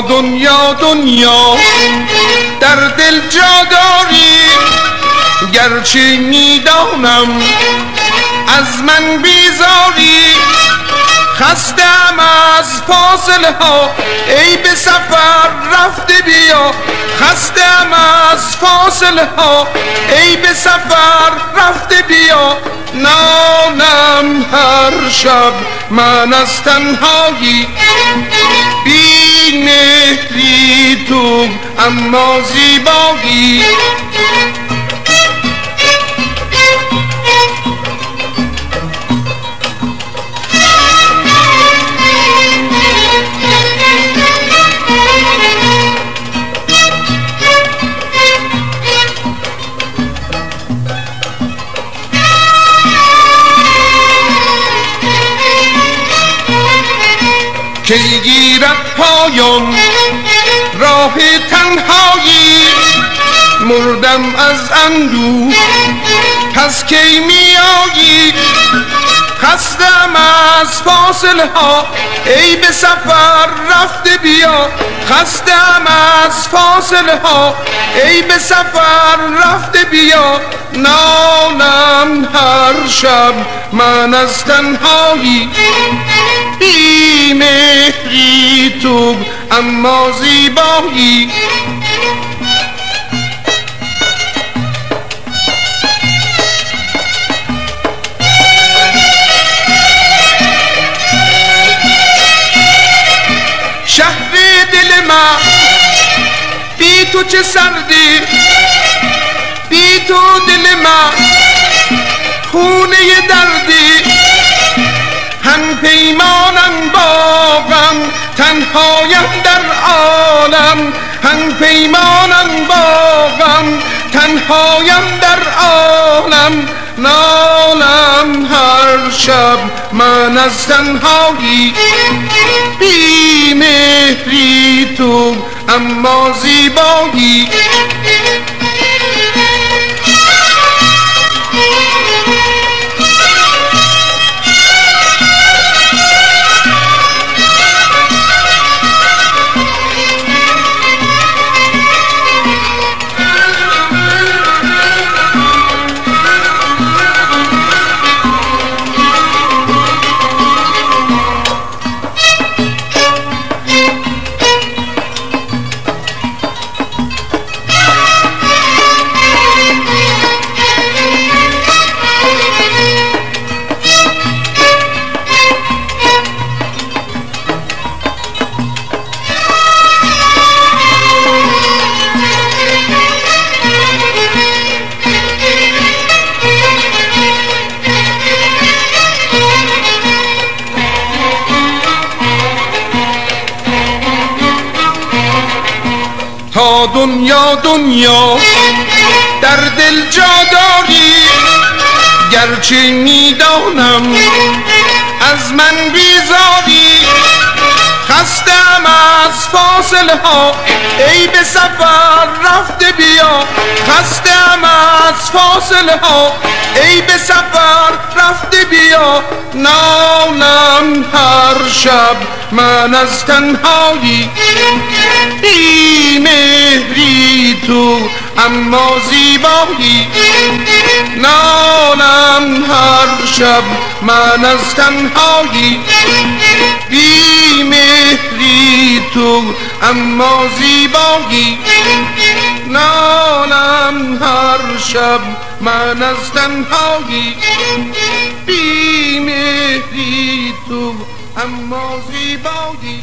دنیا دنیا در دل جا داری گرچه می‌دانم از من بیزاری. خستم از فاصله ها ای به سفر رفته بیا. خستم از فاصله ها ای به سفر رفته بیا. نانم هر شب من از تنهایی. بی مهری تو اما زیبایی. کی گیرد پایان راه تنهایی مردم از اندو پس کی میایی؟ خستم از فاصله ها ای به سفر رفته بیا. خستم از فاصله ها ای به سفر رفته بیا. نانم هر شب من از تنهایی. بی مهری تو اما زیبایی. شهر دل من بی تو چه سردی؟ تنهایم در عالم هم پیمانم با غم تنهایم در عالم نالم هر شب من از تنهایی بی مهری تو اما زیبایی تا دنیا دنیا در دل جا داری. گرچه می‌دانم از من بیزاری. خستم از فاصله ها ای به سفر رفته بیا. خستم از فاصله ها ای به سفر رفته بیا. نانم هر شب من از تنهایی. تو اما زیبایی. نانم هر شب من از تنهایی. بی مهری تو اما زیبایی. نانم هر شب من از تنهایی. بی مهری تو اما زیبایی.